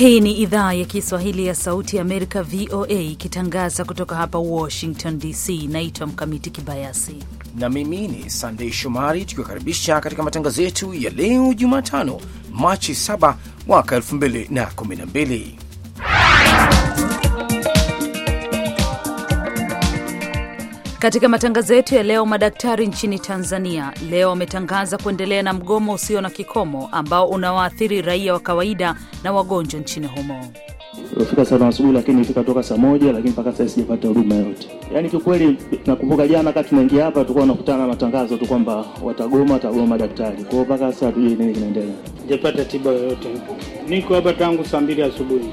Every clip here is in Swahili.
Hii ni idhaa ya Kiswahili ya Sauti ya Amerika, VOA, ikitangaza kutoka hapa Washington DC. Naitwa Mkamiti Kibayasi na mimi ni Sandei Shomari, tukiwakaribisha katika matangazo yetu ya leo Jumatano, Machi 7 mwaka 2012. Katika matangazo yetu ya leo, madaktari nchini Tanzania leo wametangaza kuendelea na mgomo usio na kikomo ambao unawaathiri raia wa kawaida na wagonjwa nchini humo. Fika sana asubuhi, lakini fika toka saa moja, lakini mpaka sasa sijapata huduma yote. Yaani kiukweli, nakumbuka jana kati tunaingia hapa tulikuwa tunakutana na matangazo tu kwamba watagoma, watagoma daktari. Kwa hiyo mpaka sasa hatujui nini kinaendelea. Sijapata tiba yoyote, niko hapa tangu saa mbili asubuhi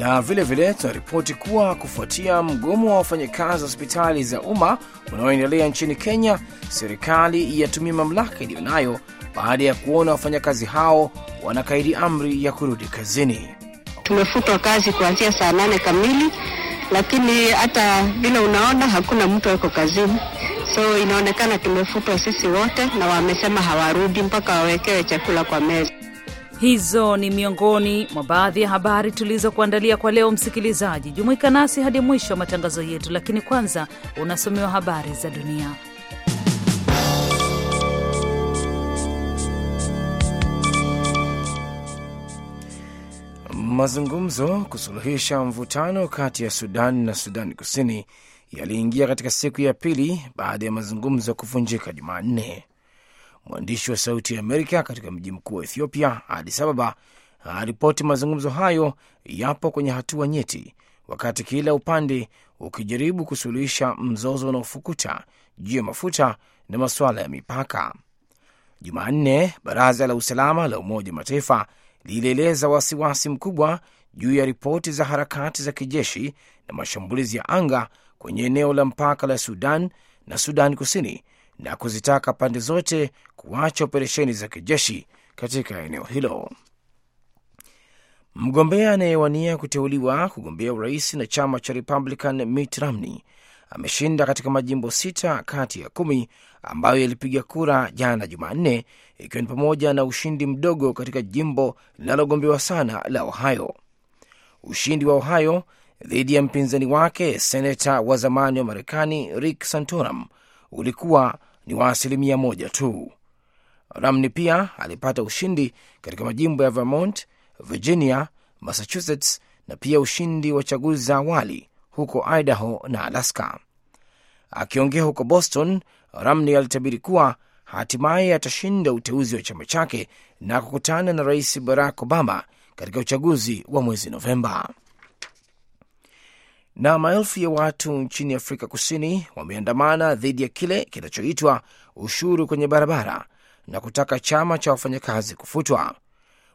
na vile vile tunaripoti kuwa kufuatia mgomo wa wafanyakazi wa hospitali za umma unaoendelea nchini Kenya, serikali yatumia mamlaka iliyo nayo baada ya kuona wafanyakazi hao wanakaidi amri ya kurudi kazini. Tumefutwa kazi kuanzia saa nane kamili, lakini hata vile unaona hakuna mtu ako kazini, so inaonekana tumefutwa sisi wote, na wamesema hawarudi mpaka wawekewe chakula kwa meza. Hizo ni miongoni mwa baadhi ya habari tulizokuandalia kwa leo. Msikilizaji, jumuika nasi hadi mwisho wa matangazo yetu, lakini kwanza unasomewa habari za dunia. Mazungumzo kusuluhisha mvutano kati ya Sudan na Sudan Kusini yaliingia katika siku ya pili baada ya mazungumzo kuvunjika Jumanne. Mwandishi wa Sauti ya Amerika katika mji mkuu wa Ethiopia, Adis Ababa, aripoti mazungumzo hayo yapo kwenye hatua nyeti, wakati kila upande ukijaribu kusuluhisha mzozo unaofukuta juu ya mafuta na masuala ya mipaka. Jumanne, Baraza la Usalama la Umoja Mataifa lilieleza wasiwasi mkubwa juu ya ripoti za harakati za kijeshi na mashambulizi ya anga kwenye eneo la mpaka la Sudan na Sudan Kusini na kuzitaka pande zote kuacha operesheni za kijeshi katika eneo hilo. Mgombea anayewania kuteuliwa kugombea urais na chama cha Republican Mitt Romney ameshinda katika majimbo sita kati ya kumi ambayo yalipiga kura jana Jumanne, ikiwa ni pamoja na ushindi mdogo katika jimbo linalogombewa sana la Ohio. Ushindi wa Ohio dhidi ya mpinzani wake senata wa zamani wa Marekani Rick Santorum ulikuwa ni wa asilimia moja tu. Romney pia alipata ushindi katika majimbo ya Vermont, Virginia, Massachusetts na pia ushindi wa chaguzi za awali huko Idaho na Alaska. Akiongea huko Boston, Romney alitabiri kuwa hatimaye atashinda uteuzi wa chama chake na kukutana na Rais Barack Obama katika uchaguzi wa mwezi Novemba. Na maelfu ya watu nchini Afrika Kusini wameandamana dhidi ya kile kinachoitwa ushuru kwenye barabara na kutaka chama cha wafanyakazi kufutwa.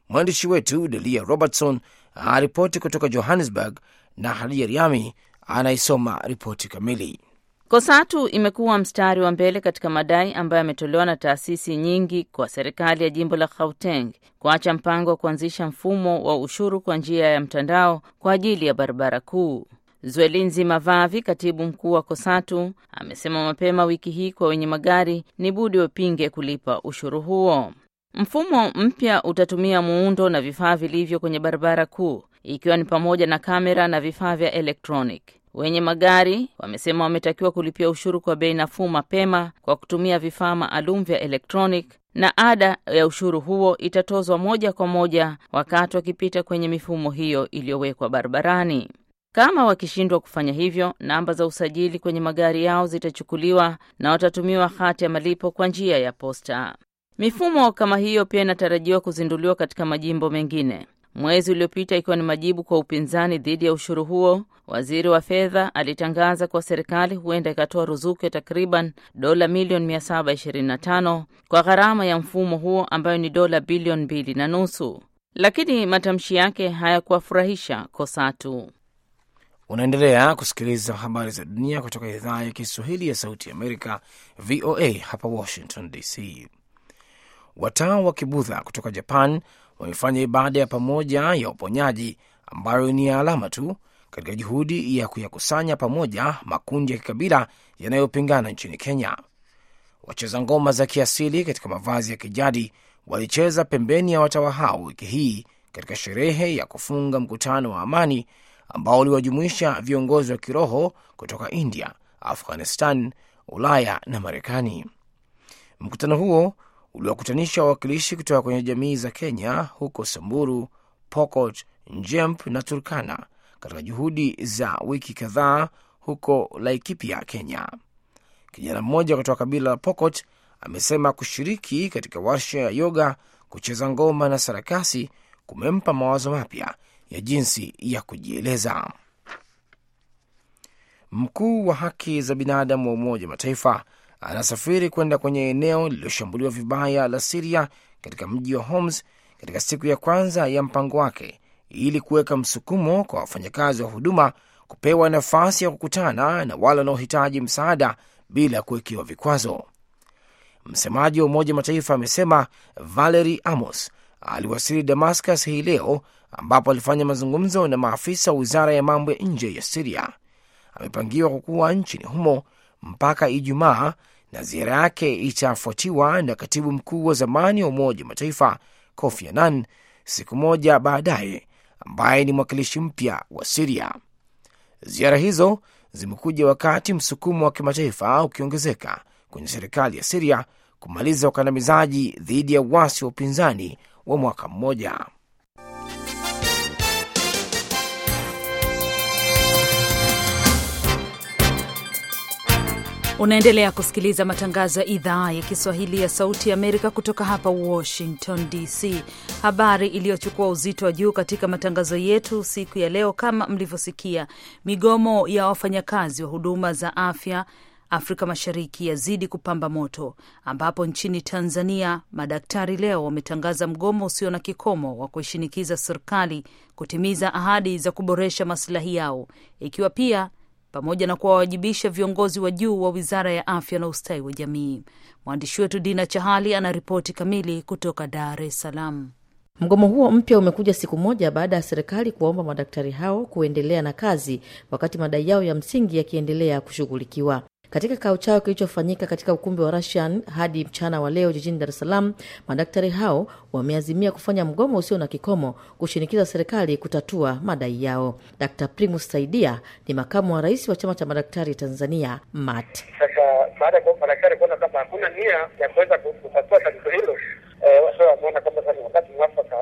Mwandishi wetu Delia Robertson aripoti kutoka Johannesburg na Hadia Riami anaisoma ripoti kamili. Kosatu imekuwa mstari wa mbele katika madai ambayo yametolewa na taasisi nyingi kwa serikali ya jimbo la Gauteng kuacha mpango wa kuanzisha mfumo wa ushuru kwa njia ya mtandao kwa ajili ya barabara kuu. Zwelinzi Mavavi, katibu mkuu wa Kosatu, amesema mapema wiki hii kwa wenye magari ni budi wapinge kulipa ushuru huo. Mfumo mpya utatumia muundo na vifaa vilivyo kwenye barabara kuu, ikiwa ni pamoja na kamera na vifaa vya electronic. Wenye magari wamesema wametakiwa kulipia ushuru kwa bei nafuu mapema kwa kutumia vifaa maalum vya electronic, na ada ya ushuru huo itatozwa moja kwa moja wakati wakipita kwenye mifumo hiyo iliyowekwa barabarani. Kama wakishindwa kufanya hivyo, namba za usajili kwenye magari yao zitachukuliwa na watatumiwa hati ya malipo kwa njia ya posta. Mifumo kama hiyo pia inatarajiwa kuzinduliwa katika majimbo mengine. Mwezi uliopita, ikiwa ni majibu kwa upinzani dhidi ya ushuru huo, waziri wa fedha alitangaza kuwa serikali huenda ikatoa ruzuku ya takriban dola milioni 725 kwa gharama ya mfumo huo ambayo ni dola bilioni mbili na nusu, lakini matamshi yake hayakuwafurahisha Kosatu. Unaendelea kusikiliza habari za dunia kutoka idhaa ya Kiswahili ya Sauti Amerika, VOA hapa Washington DC. Watawa wa Kibudha kutoka Japan wamefanya ibada ya pamoja ya uponyaji ambayo ni ya alama tu katika juhudi ya kuyakusanya pamoja makundi ya kikabila yanayopingana nchini Kenya. Wacheza ngoma za kiasili katika mavazi ya kijadi walicheza pembeni ya watawa hao wiki hii katika sherehe ya kufunga mkutano wa amani ambao uliwajumuisha viongozi wa kiroho kutoka India, Afghanistan, Ulaya na Marekani. Mkutano huo uliwakutanisha wawakilishi kutoka kwenye jamii za Kenya huko Samburu, Pokot, Njemp na Turkana katika juhudi za wiki kadhaa huko Laikipia, Kenya. Kijana mmoja kutoka kabila la Pokot amesema kushiriki katika warsha ya yoga, kucheza ngoma na sarakasi kumempa mawazo mapya ya jinsi ya kujieleza. Mkuu wa haki za binadamu wa Umoja Mataifa anasafiri kwenda kwenye eneo lililoshambuliwa vibaya la Siria katika mji wa Homs katika siku ya kwanza ya mpango wake ili kuweka msukumo kwa wafanyakazi wa huduma kupewa nafasi ya kukutana na wale wanaohitaji msaada bila kuwekewa vikwazo. Msemaji wa Umoja Mataifa amesema Valery Amos aliwasili Damascus hii leo ambapo alifanya mazungumzo na maafisa wa wizara ya mambo ya nje ya Siria. Amepangiwa kukuwa nchini humo mpaka Ijumaa na ziara yake itafuatiwa na katibu mkuu wa zamani wa Umoja wa Mataifa Kofi Annan siku moja baadaye, ambaye ni mwakilishi mpya wa Siria. Ziara hizo zimekuja wakati msukumo wa kimataifa ukiongezeka kwenye serikali ya Siria kumaliza ukandamizaji dhidi ya uasi wa upinzani wa mwaka mmoja. Unaendelea kusikiliza matangazo ya idhaa ya Kiswahili ya Sauti ya Amerika kutoka hapa Washington DC. Habari iliyochukua uzito wa juu katika matangazo yetu siku ya leo, kama mlivyosikia, migomo ya wafanyakazi wa huduma za afya Afrika Mashariki yazidi kupamba moto, ambapo nchini Tanzania madaktari leo wametangaza mgomo usio na kikomo wa kuishinikiza serikali kutimiza ahadi za kuboresha masilahi yao, ikiwa pia pamoja na kuwawajibisha viongozi wa juu wa wizara ya afya na ustawi wa jamii. Mwandishi wetu Dina Chahali ana ripoti kamili kutoka Dar es Salaam. Mgomo huo mpya umekuja siku moja baada ya serikali kuwaomba madaktari hao kuendelea na kazi wakati madai yao ya msingi yakiendelea kushughulikiwa. Katika kikao chao kilichofanyika katika ukumbi wa Russian hadi mchana wa leo jijini Dar es Salaam, madaktari hao wameazimia kufanya mgomo usio na kikomo kushinikiza serikali kutatua madai yao. Dkt. Primus Saidia ni makamu wa rais wa chama cha madaktari Tanzania, MAT. Sasa baada ya madaktari kuona kwamba hakuna nia ya kuweza kutatua tatizo hilo, wameona kwamba sasa wakati mwafaka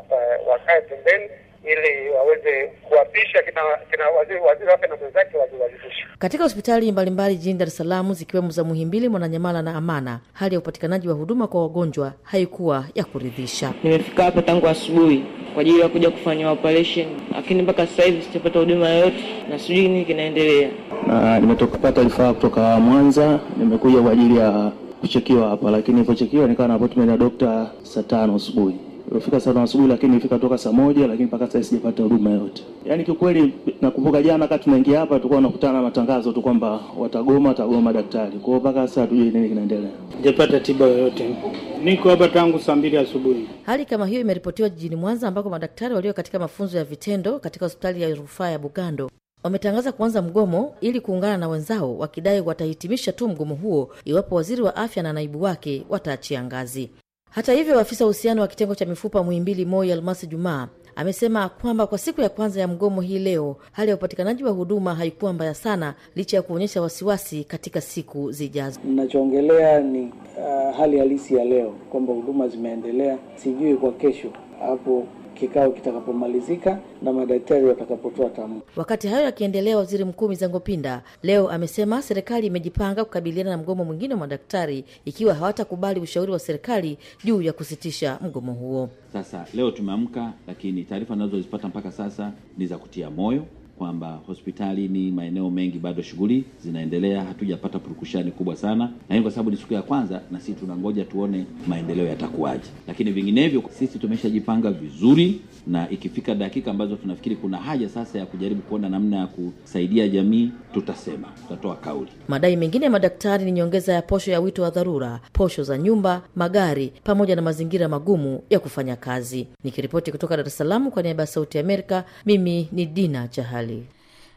wakae pembeni ili waweze kuwapisha kina, kina waziri waziri wake na mwenzake waziwajibishe. Katika hospitali mbalimbali jijini Dar es Salaam zikiwemo za Muhimbili, Mwananyamala na Amana, hali ya upatikanaji wa huduma kwa wagonjwa haikuwa ya kuridhisha. Nimefika hapa tangu asubuhi kwa ajili ya kuja kufanya operation, lakini mpaka sasa hivi sijapata huduma yoyote na sijui nini kinaendelea. Na nimetoka pata taarifa kutoka Mwanza, nimekuja kwa ajili ya kuchekiwa hapa, lakini nilipochekiwa nikawa na appointment ya dokta saa tano asubuhi Nilifika saa tano asubuhi, lakini nilifika toka saa moja, lakini mpaka sasa sijapata huduma yote. Yaani kiukweli, nakumbuka jana kati tunaingia hapa tulikuwa tunakutana na matangazo tu kwamba watagoma, watagoma daktari. Kwa hiyo mpaka sasa hatujui nini kinaendelea. Sijapata tiba yoyote, niko hapa tangu saa mbili asubuhi. Hali kama hiyo imeripotiwa jijini Mwanza ambako madaktari walio katika mafunzo ya vitendo katika hospitali ya rufaa ya Bugando wametangaza kuanza mgomo ili kuungana na wenzao wakidai watahitimisha tu mgomo huo iwapo waziri wa afya na naibu wake wataachia ngazi. Hata hivyo, afisa uhusiano wa kitengo cha mifupa Muhimbili Moi Almasi Jumaa amesema kwamba kwa siku ya kwanza ya mgomo hii leo hali ya upatikanaji wa huduma haikuwa mbaya sana, licha ya kuonyesha wasiwasi katika siku zijazo. Ninachoongelea ni uh, hali halisi ya leo kwamba huduma zimeendelea, sijui kwa kesho hapo kikao kitakapomalizika na madaktari watakapotoa tamko. Wakati hayo akiendelea waziri mkuu Mizango Pinda leo amesema serikali imejipanga kukabiliana na mgomo mwingine wa madaktari ikiwa hawatakubali ushauri wa serikali juu ya kusitisha mgomo huo. Sasa leo tumeamka, lakini taarifa nazozipata mpaka sasa ni za kutia moyo kwamba hospitalini maeneo mengi bado shughuli zinaendelea, hatujapata purukushani kubwa sana, na hii kwa sababu ni siku ya kwanza na sisi tunangoja tuone maendeleo yatakuwaje, lakini vinginevyo sisi tumeshajipanga vizuri, na ikifika dakika ambazo tunafikiri kuna haja sasa ya kujaribu kuona namna ya kusaidia jamii, tutasema, tutatoa kauli. Madai mengine ya madaktari ni nyongeza ya posho ya wito wa dharura, posho za nyumba, magari, pamoja na mazingira magumu ya kufanya kazi. Nikiripoti kutoka Dar es Salaam kwa niaba ya Sauti ya Amerika, mimi ni Dina Chahali.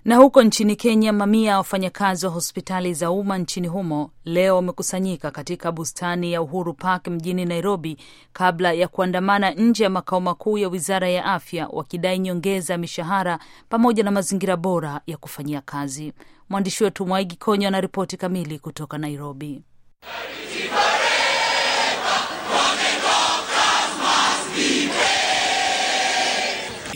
Na huko nchini Kenya, mamia ya wafanyakazi wa hospitali za umma nchini humo leo wamekusanyika katika bustani ya Uhuru Park mjini Nairobi kabla ya kuandamana nje ya makao makuu ya wizara ya afya wakidai nyongeza ya mishahara pamoja na mazingira bora ya kufanyia kazi. Mwandishi wetu Mwaigi Konyo anaripoti kamili kutoka Nairobi.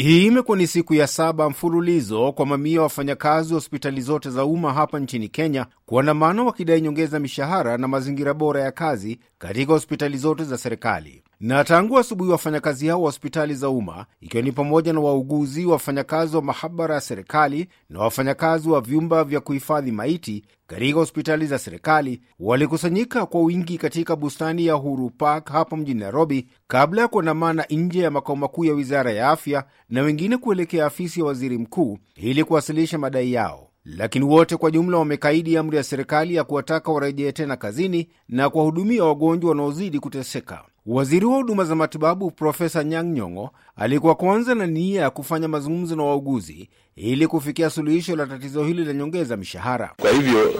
Hii imekuwa ni siku ya saba mfululizo kwa mamia ya wafanyakazi wa hospitali zote za umma hapa nchini Kenya kuandamana wakidai nyongeza mishahara na mazingira bora ya kazi katika hospitali zote za serikali. Na tangu asubuhi wafanyakazi hao wa hospitali za umma ikiwa ni pamoja na wauguzi, wafanyakazi wa mahabara ya serikali na wafanyakazi wa vyumba vya kuhifadhi maiti katika hospitali za serikali walikusanyika kwa wingi katika bustani ya Uhuru Park hapa mjini Nairobi, kabla ya kuandamana nje ya makao makuu ya wizara ya afya na wengine kuelekea afisi ya waziri mkuu ili kuwasilisha madai yao. Lakini wote kwa jumla wamekaidi amri ya serikali ya kuwataka warejee tena kazini na kuwahudumia wagonjwa wanaozidi kuteseka. Waziri wa huduma za matibabu Profesa Nyang' Nyong'o alikuwa kwanza na nia ya kufanya mazungumzo na wauguzi ili kufikia suluhisho la tatizo hili la nyongeza mishahara. Kwa hivyo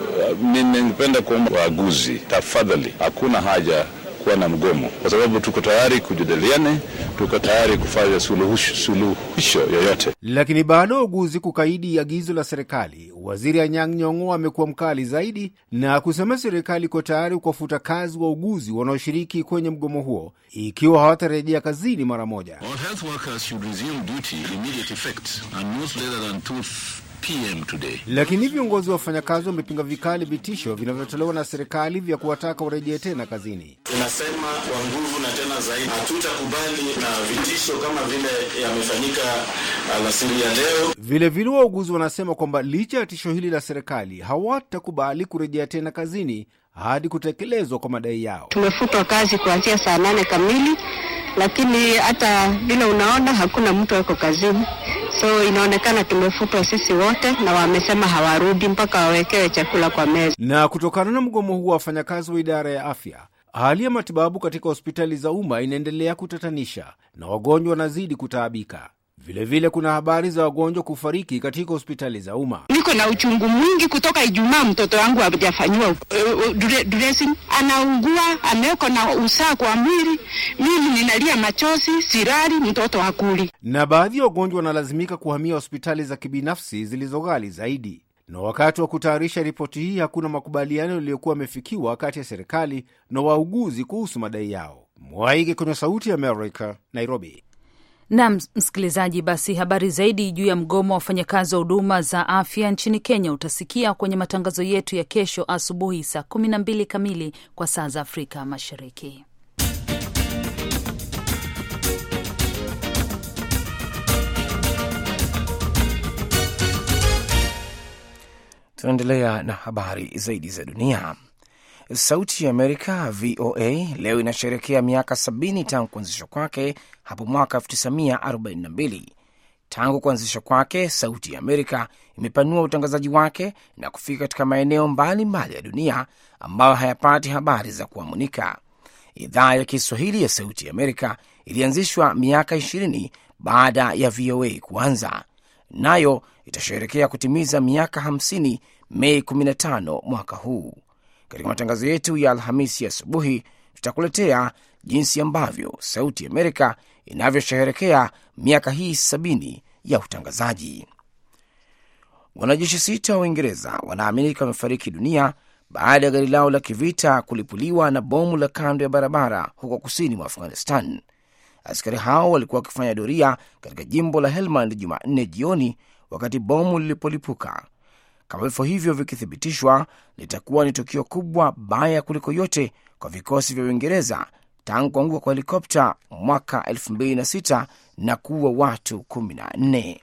ningependa kuomba waaguzi, tafadhali, hakuna haja kuwa na mgomo, kwa sababu tuko tayari kujadiliane, tuko tayari kufanya suluhisho yoyote. Lakini baada ya uguzi kukaidi agizo la serikali, waziri Anyang' Nyong'o amekuwa mkali zaidi na kusema serikali iko tayari kuwafuta kazi wa uguzi wanaoshiriki kwenye mgomo huo ikiwa hawatarejea kazini mara moja. PM today. Lakini viongozi wa wafanyakazi wamepinga vikali vitisho vinavyotolewa na serikali vya kuwataka warejee tena kazini. Tunasema kwa nguvu na tena zaidi, hatutakubali na vitisho kama vile yamefanyika alasiri ya leo. Vilevile wauguzi wanasema kwamba licha ya tisho hili la serikali hawatakubali kurejea tena kazini hadi kutekelezwa kwa madai yao. Tumefutwa kazi kuanzia saa nane kamili, lakini hata vile unaona hakuna mtu ako kazini, so inaonekana tumefutwa sisi wote, na wamesema hawarudi mpaka wawekewe chakula kwa meza. Na kutokana na mgomo huu wa wafanyakazi wa idara ya afya, hali ya matibabu katika hospitali za umma inaendelea kutatanisha na wagonjwa wanazidi kutaabika. Vilevile vile kuna habari za wagonjwa kufariki katika hospitali za umma. Niko na uchungu mwingi kutoka Ijumaa, mtoto wangu hajafanyiwa uh, dressing, anaugua, ameko na usaa kwa mwili. Mimi ninalia machozi, sirari, mtoto hakuli. Na baadhi ya wagonjwa wanalazimika kuhamia hospitali za kibinafsi zilizo ghali zaidi. Na wakati wa kutayarisha ripoti hii, hakuna makubaliano yaliyokuwa yamefikiwa kati ya serikali na wauguzi kuhusu madai yao. Mwaige kwenye Sauti ya Amerika, Nairobi. Nam msikilizaji, basi habari zaidi juu ya mgomo wa wafanyakazi wa huduma za afya nchini Kenya utasikia kwenye matangazo yetu ya kesho asubuhi saa kumi na mbili kamili kwa saa za Afrika Mashariki. Tunaendelea na habari zaidi za dunia. Sauti ya Amerika VOA leo inasherekea miaka sabini tangu kuanzishwa kwake hapo mwaka 1942. Tangu kuanzishwa kwake, Sauti ya Amerika imepanua utangazaji wake na kufika katika maeneo mbalimbali ya dunia ambayo hayapati habari za kuamunika. Idhaa ya Kiswahili ya Sauti ya Amerika ilianzishwa miaka 20 baada ya VOA kuanza, nayo itasherekea kutimiza miaka 50 Mei 15 mwaka huu. Katika matangazo yetu ya Alhamisi asubuhi tutakuletea jinsi ambavyo Sauti Amerika inavyosherehekea miaka hii sabini ya utangazaji. Wanajeshi sita wa Uingereza wanaaminika wamefariki dunia baada ya gari lao la kivita kulipuliwa na bomu la kando ya barabara huko kusini mwa Afghanistan. Askari hao walikuwa wakifanya doria katika jimbo la Helmand Jumanne jioni wakati bomu lilipolipuka. Kama vifo hivyo vikithibitishwa, litakuwa ni tukio kubwa baya kuliko yote kwa vikosi vya Uingereza tangu kuanguka kwa helikopta mwaka 2006 na kuwa watu 14.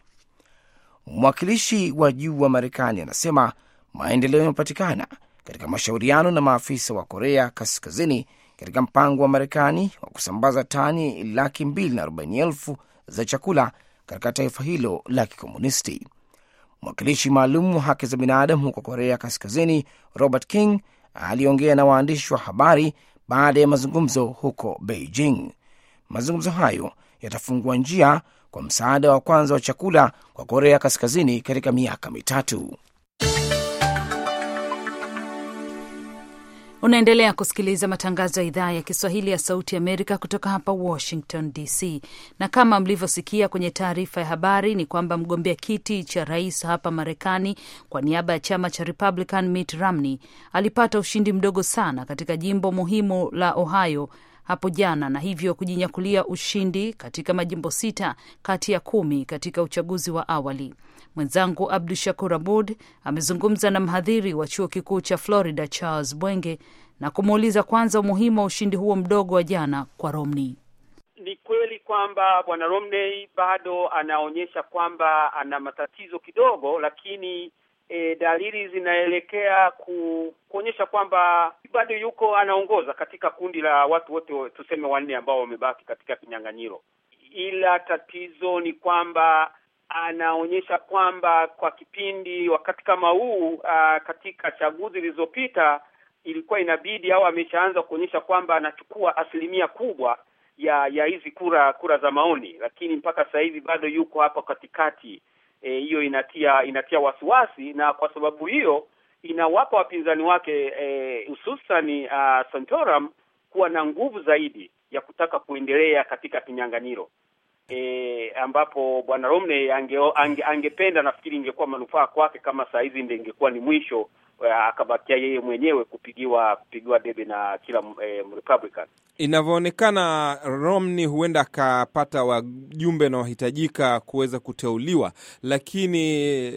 Mwakilishi wa juu wa Marekani anasema maendeleo yamepatikana katika mashauriano na maafisa wa Korea Kaskazini katika mpango wa Marekani wa kusambaza tani laki mbili na arobaini elfu za chakula katika taifa hilo la kikomunisti. Mwakilishi maalum wa haki za binadamu huko Korea Kaskazini, Robert King, aliongea na waandishi wa habari baada ya mazungumzo huko Beijing. Mazungumzo hayo yatafungua njia kwa msaada wa kwanza wa chakula kwa Korea Kaskazini katika miaka mitatu. Unaendelea kusikiliza matangazo ya idhaa ya Kiswahili ya Sauti Amerika kutoka hapa Washington DC, na kama mlivyosikia kwenye taarifa ya habari ni kwamba mgombea kiti cha rais hapa Marekani kwa niaba ya chama cha Republican Mitt Romney alipata ushindi mdogo sana katika jimbo muhimu la Ohio hapo jana na hivyo kujinyakulia ushindi katika majimbo sita kati ya kumi katika uchaguzi wa awali. Mwenzangu Abdu Shakur Abud amezungumza na mhadhiri wa chuo kikuu cha Florida Charles Bwenge na kumuuliza kwanza umuhimu wa ushindi huo mdogo wa jana kwa Romney. Ni kweli kwamba bwana Romney bado anaonyesha kwamba ana matatizo kidogo, lakini e, dalili zinaelekea ku, kuonyesha kwamba bado yuko anaongoza katika kundi la watu wote tuseme wanne ambao wamebaki katika kinyang'anyiro, ila tatizo ni kwamba anaonyesha kwamba kwa kipindi wakati kama huu uh, katika chaguzi zilizopita ilikuwa inabidi au ameshaanza kuonyesha kwamba anachukua asilimia kubwa ya ya hizi kura kura za maoni, lakini mpaka sasa hivi bado yuko hapa katikati. Hiyo e, inatia inatia wasiwasi, na kwa sababu hiyo inawapa wapinzani wake hususani e, uh, Santorum kuwa na nguvu zaidi ya kutaka kuendelea katika kinyang'anyiro. E, ambapo bwana Romney ange, ange, angependa nafikiri ingekuwa manufaa kwake kama saa hizi ndio ingekuwa ni mwisho akabakia yeye mwenyewe kupigiwa kupigiwa debe na kila e, Republican. Inavyoonekana Romney huenda akapata wajumbe wanaohitajika kuweza kuteuliwa, lakini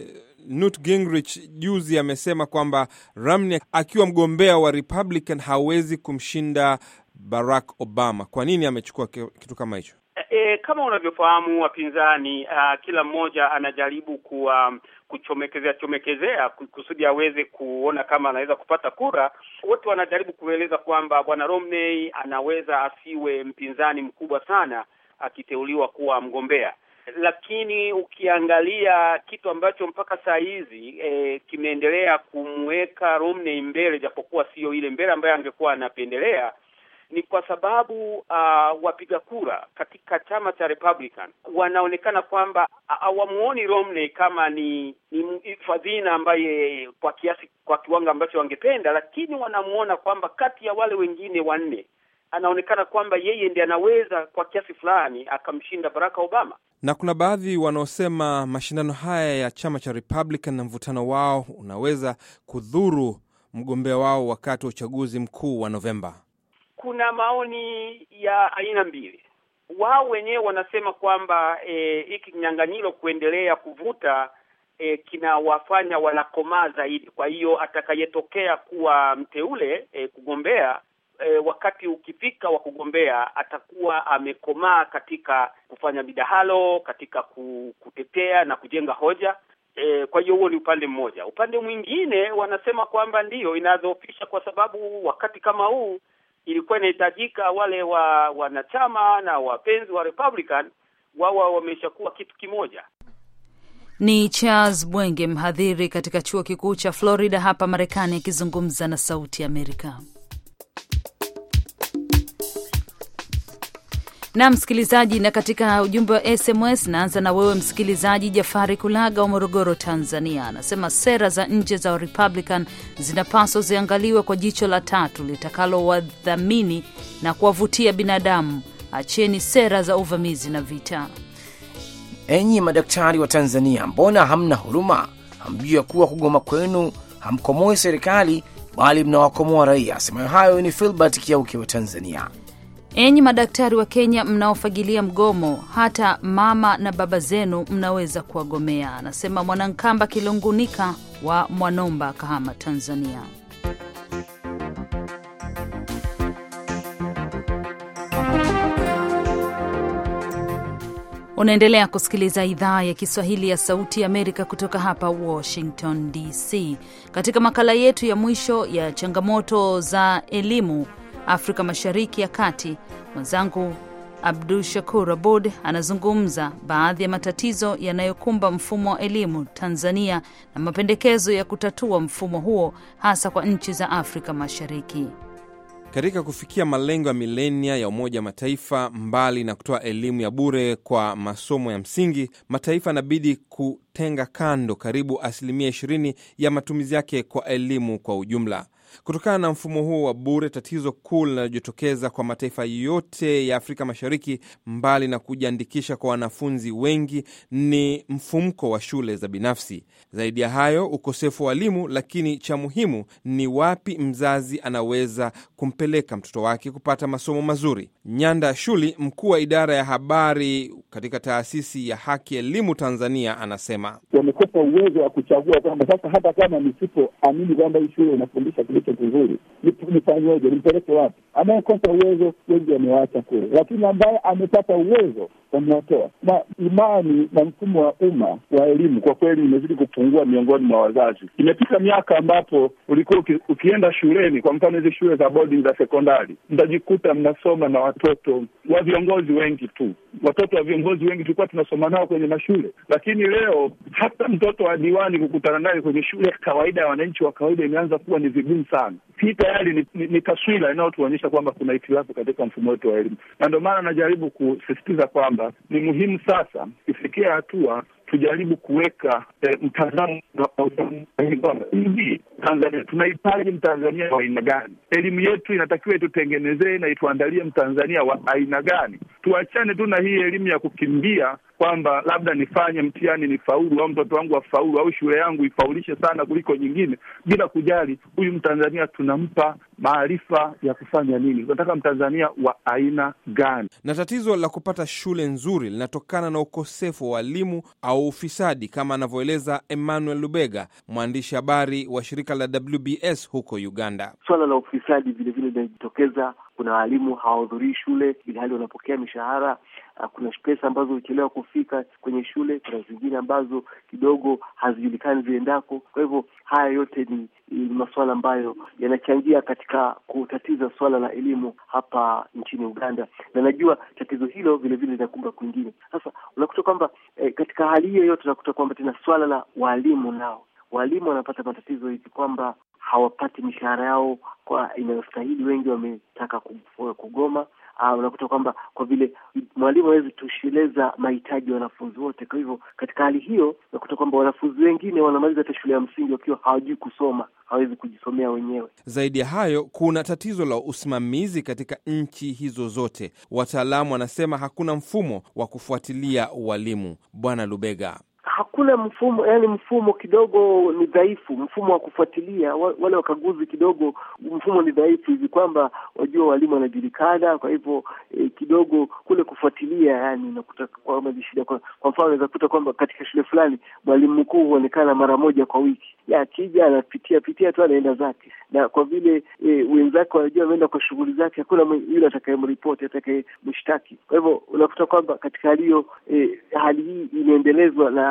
Newt Gingrich juzi amesema kwamba Romney akiwa mgombea wa Republican hawezi kumshinda Barack Obama. Kwa nini amechukua kitu kama hicho? E, kama unavyofahamu wapinzani, uh, kila mmoja anajaribu kuwa kuchomekezea chomekezea kusudi aweze kuona kama anaweza kupata kura. Wote wanajaribu kueleza kwamba bwana Romney anaweza asiwe mpinzani mkubwa sana akiteuliwa kuwa mgombea, lakini ukiangalia kitu ambacho mpaka saa hizi e, kimeendelea kumweka Romney mbele, japokuwa sio ile mbele ambayo angekuwa anapendelea ni kwa sababu uh, wapiga kura katika chama cha Republican wanaonekana kwamba hawamuoni Romney kama ni ni fadhina ambaye kwa kiasi kwa kiwango ambacho wangependa, lakini wanamuona kwamba kati ya wale wengine wanne anaonekana kwamba yeye ndiye anaweza kwa kiasi fulani akamshinda Barack Obama. Na kuna baadhi wanaosema mashindano haya ya chama cha Republican na mvutano wao unaweza kudhuru mgombea wao wakati wa uchaguzi mkuu wa Novemba. Kuna maoni ya aina mbili. Wao wenyewe wanasema kwamba hiki e, kinyang'anyiro kuendelea kuvuta e, kinawafanya wanakomaa zaidi. Kwa hiyo atakayetokea kuwa mteule e, kugombea e, wakati ukifika wa kugombea atakuwa amekomaa katika kufanya midahalo, katika kutetea na kujenga hoja. E, kwa hiyo huo ni upande mmoja. Upande mwingine wanasema kwamba ndiyo inadhoofisha, kwa sababu wakati kama huu ilikuwa inahitajika wale wa wanachama na wapenzi wa Republican wao wameshakuwa kitu kimoja. Ni Charles Bwenge, mhadhiri katika chuo kikuu cha Florida hapa Marekani, akizungumza na Sauti ya Amerika. Na msikilizaji, na katika ujumbe wa SMS naanza na wewe msikilizaji Jafari Kulaga wa Morogoro, Tanzania. Anasema sera za nje za Republican zinapaswa ziangaliwe kwa jicho la tatu litakalowadhamini na kuwavutia binadamu. Acheni sera za uvamizi na vita. Enyi madaktari wa Tanzania, mbona hamna huruma? Hamjui ya kuwa kugoma kwenu hamkomoi serikali bali mnawakomoa raia. Asemayo hayo ni Filbert Kiauke wa Tanzania. Enyi madaktari wa Kenya mnaofagilia mgomo, hata mama na baba zenu mnaweza kuwagomea, anasema Mwanankamba Kilungunika wa Mwanomba, Kahama, Tanzania. Unaendelea kusikiliza idhaa ya Kiswahili ya Sauti ya Amerika kutoka hapa Washington DC. Katika makala yetu ya mwisho ya changamoto za elimu Afrika Mashariki ya Kati, mwenzangu Abdu Shakur Abud anazungumza baadhi ya matatizo yanayokumba mfumo wa elimu Tanzania na mapendekezo ya kutatua mfumo huo hasa kwa nchi za Afrika Mashariki. Katika kufikia malengo ya milenia ya Umoja wa Mataifa, mbali na kutoa elimu ya bure kwa masomo ya msingi, mataifa yanabidi kutenga kando karibu asilimia 20 ya matumizi yake kwa elimu kwa ujumla. Kutokana na mfumo huo wa bure, tatizo kuu linalojitokeza kwa mataifa yote ya Afrika Mashariki, mbali na kujiandikisha kwa wanafunzi wengi, ni mfumko wa shule za binafsi. Zaidi ya hayo, ukosefu wa walimu. Lakini cha muhimu ni wapi mzazi anaweza kumpeleka mtoto wake kupata masomo mazuri. Nyanda Shuli, mkuu wa idara ya habari katika taasisi ya Haki Elimu Tanzania, anasema wamekosa uwezo wa kuchagua kwamba sasa, hata kama nisipoamini kwamba hii shule inafundisha kilicho kizuri, nifanyeje? Nimpeleke wapi? Anayekosa uwezo wengi wamewaacha kule, lakini ambaye amepata uwezo wamewatoa. Na imani na mfumo wa umma wa elimu kwa kweli imezidi kupungua miongoni mwa wazazi. Imepita miaka ambapo ulikuwa uki, ukienda shuleni, kwa mfano hizi shule za boarding za sekondari, mtajikuta mnasoma na watoto wa viongozi wengi tu. Watoto wa viongozi wengi tulikuwa tunasoma nao kwenye mashule, lakini leo hata mtoto wa diwani kukutana naye kwenye shule ya kawaida ya wananchi wa kawaida imeanza kuwa ni vigumu sana. Hii tayari ni, ni, ni taswira inayotuonyesha kwamba kuna hitilafu katika mfumo wetu wa elimu, na ndio maana najaribu kusisitiza kwamba ni muhimu sasa ifikia hatua tujaribu kuweka eh, mtazamo hivi Tanzania tunahitaji mtanzania wa aina gani? Elimu yetu inatakiwa itutengenezee na ituandalie mtanzania wa aina gani? Tuachane tu na hii elimu ya kukimbia kwamba labda nifanye mtihani nifaulu, au mtoto wangu afaulu, au shule yangu ifaulishe sana kuliko nyingine, bila kujali huyu mtanzania tunampa maarifa ya kufanya nini. Tunataka mtanzania wa aina gani? Na tatizo la kupata shule nzuri linatokana na ukosefu wa walimu au ufisadi, kama anavyoeleza Emmanuel Lubega, mwandishi habari wa shirika la WBS huko Uganda. Swala la ufisadi vilevile linajitokeza. Kuna walimu hawahudhurii shule ili hali wanapokea mishahara. Kuna pesa ambazo huchelewa kufika kwenye shule. Kuna zingine ambazo kidogo hazijulikani ziendako. Kwa hivyo haya yote ni, ni masuala ambayo yanachangia katika kutatiza swala la elimu hapa nchini Uganda, na najua tatizo hilo vilevile linakumba kwingine. Sasa unakuta kwamba eh, katika hali hiyo yote unakuta kwamba tena swala la walimu nao walimu wanapata matatizo hivi kwamba hawapati mishahara yao kwa inayostahili. Wengi wametaka kugoma. Uh, unakuta kwamba kwa vile mwalimu hawezi tosheleza mahitaji ya wanafunzi wote. Kwa hivyo katika hali hiyo unakuta kwamba wanafunzi wengine wanamaliza hata shule ya msingi wakiwa hawajui kusoma, hawezi kujisomea wenyewe. Zaidi ya hayo, kuna tatizo la usimamizi katika nchi hizo zote. Wataalamu wanasema hakuna mfumo wa kufuatilia walimu. Bwana Lubega hakuna mfumo, yani mfumo kidogo ni dhaifu, mfumo wa kufuatilia wale wakaguzi kidogo, mfumo ni dhaifu hivi kwamba wajua walimu wanajulikana. Kwa hivyo eh, kidogo kule kufuatilia, yani unakuta kwamba ni shida. Kwa, kwa mfano unaweza kuta kwamba katika shule fulani mwalimu mkuu huonekana mara moja kwa wiki, akija anapitia pitia tu anaenda zake, na kwa vile e, wenzake wanajua ameenda kwa shughuli zake, hakuna yule atakayemripoti atakayemshtaki. Kwa hivyo unakuta kwamba katika hali hiyo e, hali hii inaendelezwa na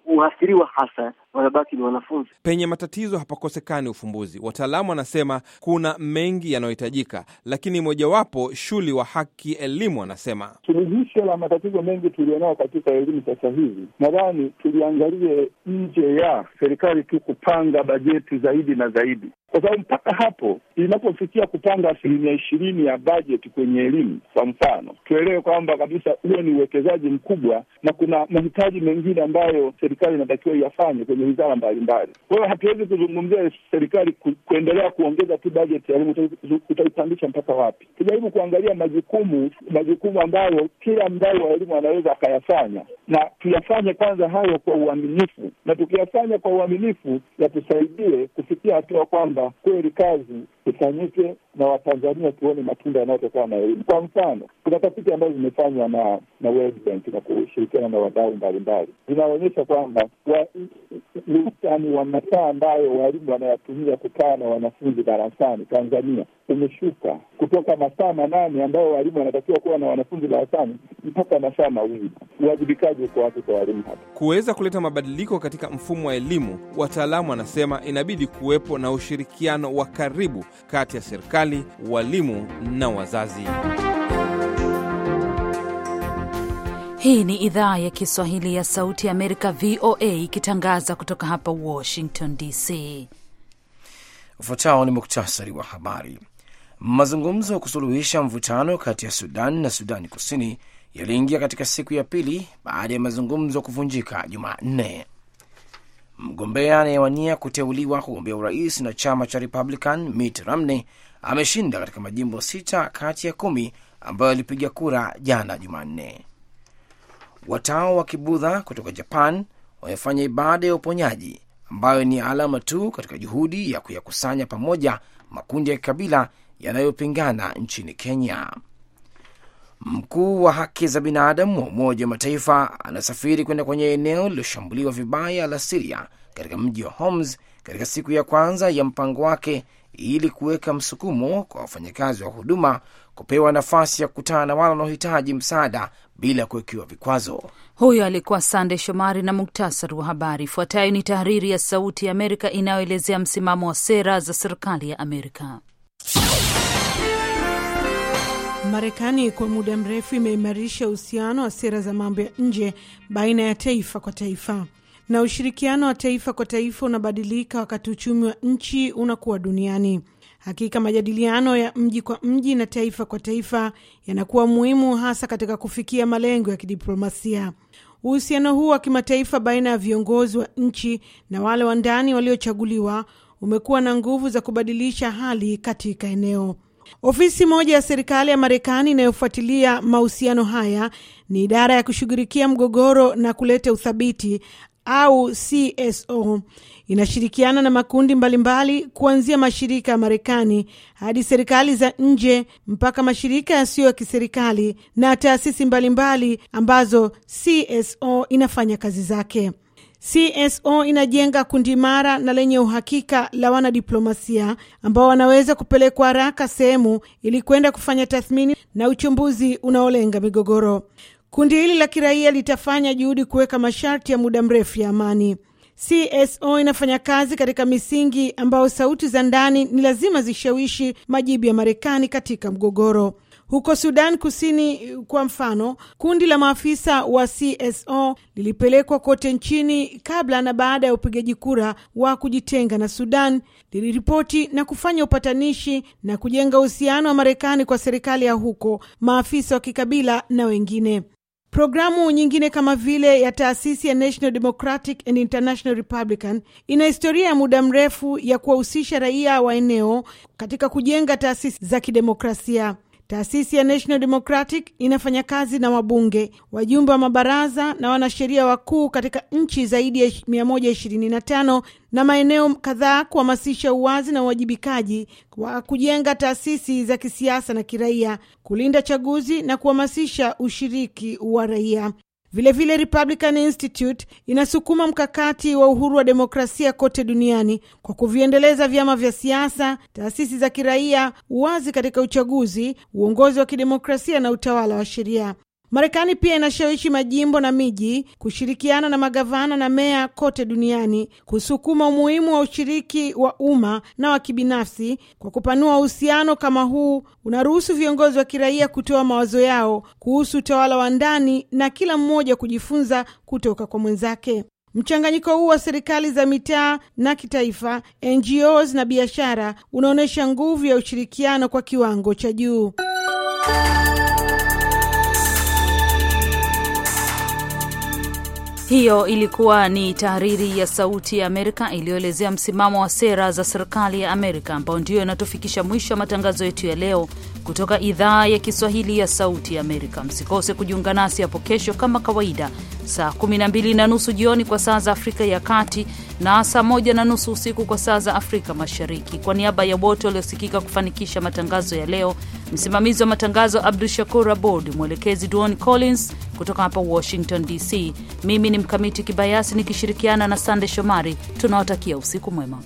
uathiriwa hasa wanabaki ni wanafunzi. Penye matatizo hapakosekani ufumbuzi. Wataalamu wanasema kuna mengi yanayohitajika, lakini mojawapo Shuli wa Haki Elimu anasema suluhisho la matatizo mengi tulionao katika elimu sasa hivi, nadhani tuliangalie nje ya serikali tu kupanga bajeti zaidi na zaidi, kwa sababu mpaka hapo inapofikia kupanga asilimia ishirini ya bajeti kwenye elimu, kwa mfano, tuelewe kwamba kabisa huo ni uwekezaji mkubwa na kuna mahitaji mengine ambayo serikali inatakiwa iyafanye kwenye wizara mbalimbali. Kwa hiyo hatuwezi kuzungumzia serikali ku, kuendelea kuongeza tu bajeti ya elimu, utaipandisha mpaka wapi? Tujaribu kuangalia majukumu majukumu ambayo kila mdau wa elimu anaweza akayafanya, na tuyafanye kwanza hayo kwa uaminifu, na tukiyafanya kwa uaminifu yatusaidie kufikia hatua kwamba kweli kazi ifanyike na Watanzania tuone matunda yanayotokana na elimu. Kwa mfano, kuna tafiti ambazo zimefanywa na na World Bank na kushirikiana na wadau mbalimbali zinaonyesha kwamba wastani wa masaa ambayo walimu wanayatumia kukaa na wanafunzi darasani Tanzania umeshuka kutoka masaa manane ambayo walimu wanatakiwa kuwa na wanafunzi darasani mpaka masaa mawili. Uwajibikaji uko wapi kwa walimu hapa? Kuweza kuleta mabadiliko katika mfumo wa elimu, wataalamu wanasema inabidi kuwepo na ushirikiano wa karibu kati ya serikali, walimu na wazazi. Hii ni idhaa ya Kiswahili ya Sauti ya Amerika, VOA, ikitangaza kutoka hapa Washington DC. Ufuatao ni muktasari wa habari. Mazungumzo ya kusuluhisha mvutano kati ya Sudan na Sudani Kusini yaliingia katika siku ya pili baada ya mazungumzo kuvunjika Jumanne. Mgombea anayewania kuteuliwa kugombea urais na chama cha Republican Mitt Romney ameshinda katika majimbo sita kati ya kumi ambayo alipiga kura jana Jumanne. Watao wa kibudha kutoka Japan wamefanya ibada ya uponyaji ambayo ni alama tu katika juhudi ya kuyakusanya pamoja makundi ya kikabila yanayopingana nchini Kenya. Mkuu wa haki za binadamu wa Umoja wa Mataifa anasafiri kwenda kwenye eneo lililoshambuliwa vibaya la Siria katika mji wa Homs katika siku ya kwanza ya mpango wake ili kuweka msukumo kwa wafanyakazi wa huduma kupewa nafasi ya kukutana na wale wanaohitaji msaada bila kuwekewa vikwazo. Huyo alikuwa Sande Shomari na muktasari wa habari. Ifuatayo ni tahariri ya Sauti ya Amerika inayoelezea msimamo wa sera za serikali ya Amerika. Marekani kwa muda mrefu imeimarisha uhusiano wa sera za mambo ya nje baina ya taifa kwa taifa, na ushirikiano wa taifa kwa taifa unabadilika wakati uchumi wa nchi unakuwa duniani. Hakika majadiliano ya mji kwa mji na taifa kwa taifa yanakuwa muhimu, hasa katika kufikia malengo ya kidiplomasia. Uhusiano huu wa kimataifa baina ya viongozi wa nchi na wale wa ndani waliochaguliwa umekuwa na nguvu za kubadilisha hali katika eneo. Ofisi moja ya serikali ya Marekani inayofuatilia mahusiano haya ni idara ya kushughulikia mgogoro na kuleta uthabiti au CSO. Inashirikiana na makundi mbalimbali kuanzia mashirika ya Marekani hadi serikali za nje mpaka mashirika yasiyo ya kiserikali na taasisi mbalimbali ambazo CSO inafanya kazi zake. CSO inajenga kundi imara na lenye uhakika la wanadiplomasia ambao wanaweza kupelekwa haraka sehemu ili kwenda kufanya tathmini na uchambuzi unaolenga migogoro. Kundi hili la kiraia litafanya juhudi kuweka masharti ya muda mrefu ya amani. CSO inafanya kazi katika misingi ambayo sauti za ndani ni lazima zishawishi majibu ya Marekani katika mgogoro. Huko Sudan Kusini kwa mfano, kundi la maafisa wa CSO lilipelekwa kote nchini kabla na baada ya upigaji kura wa kujitenga na Sudan, liliripoti na kufanya upatanishi na kujenga uhusiano wa Marekani kwa serikali ya huko, maafisa wa kikabila na wengine. Programu nyingine kama vile ya taasisi ya National Democratic and International Republican ina historia ya muda mrefu ya kuwahusisha raia wa eneo katika kujenga taasisi za kidemokrasia. Taasisi ya National Democratic inafanya kazi na wabunge, wajumbe wa mabaraza na wanasheria wakuu katika nchi zaidi ya 125 na maeneo kadhaa kuhamasisha uwazi na uwajibikaji wa kujenga taasisi za kisiasa na kiraia, kulinda chaguzi na kuhamasisha ushiriki wa raia. Vilevile vile Republican Institute inasukuma mkakati wa uhuru wa demokrasia kote duniani kwa kuviendeleza vyama vya siasa, taasisi za kiraia, uwazi katika uchaguzi, uongozi wa kidemokrasia na utawala wa sheria. Marekani pia inashawishi majimbo na miji kushirikiana na magavana na meya kote duniani kusukuma umuhimu wa ushiriki wa umma na wa kibinafsi. Kwa kupanua uhusiano kama huu, unaruhusu viongozi wa kiraia kutoa mawazo yao kuhusu utawala wa ndani na kila mmoja kujifunza kutoka kwa mwenzake. Mchanganyiko huu wa serikali za mitaa na kitaifa, NGOs na biashara unaonyesha nguvu ya ushirikiano kwa kiwango cha juu. Hiyo ilikuwa ni tahariri ya Sauti ya Amerika iliyoelezea msimamo wa sera za serikali ya Amerika, ambao ndiyo inatufikisha mwisho wa matangazo yetu ya leo kutoka idhaa ya Kiswahili ya Sauti Amerika. Msikose kujiunga nasi hapo kesho kama kawaida, saa 12 na nusu jioni kwa saa za Afrika ya Kati na saa moja na nusu usiku kwa saa za Afrika Mashariki. Kwa niaba ya wote waliosikika kufanikisha matangazo ya leo, msimamizi wa matangazo Abdu Shakur Abod, mwelekezi Duon Collins kutoka hapa Washington DC, mimi ni Mkamiti Kibayasi nikishirikiana na Sande Shomari. Tunawatakia usiku mwema.